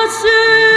ah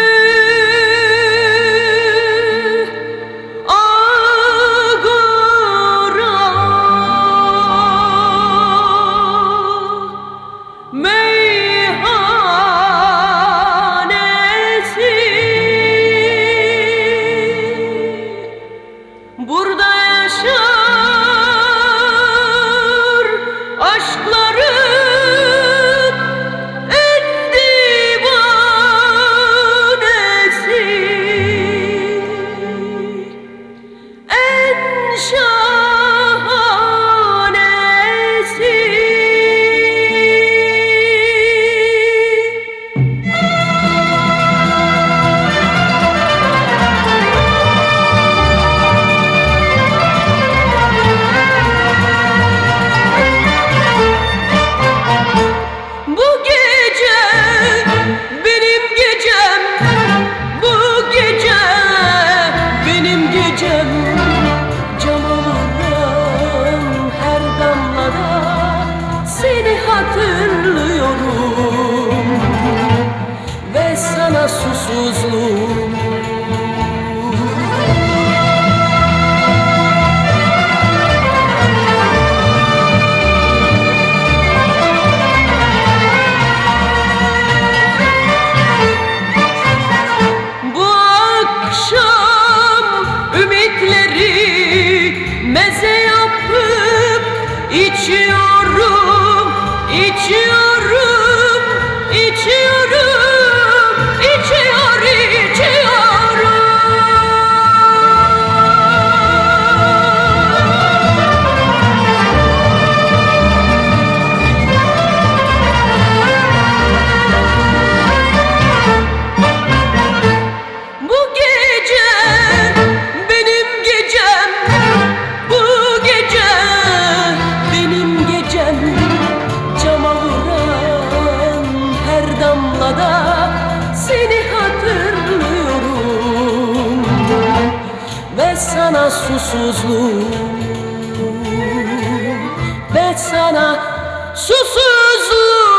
susuzluğum Bu akşam ümitleri meze yapıp içiyorum, içiyorum, içiyorum, sana susuzluğum Ve sana susuzluğum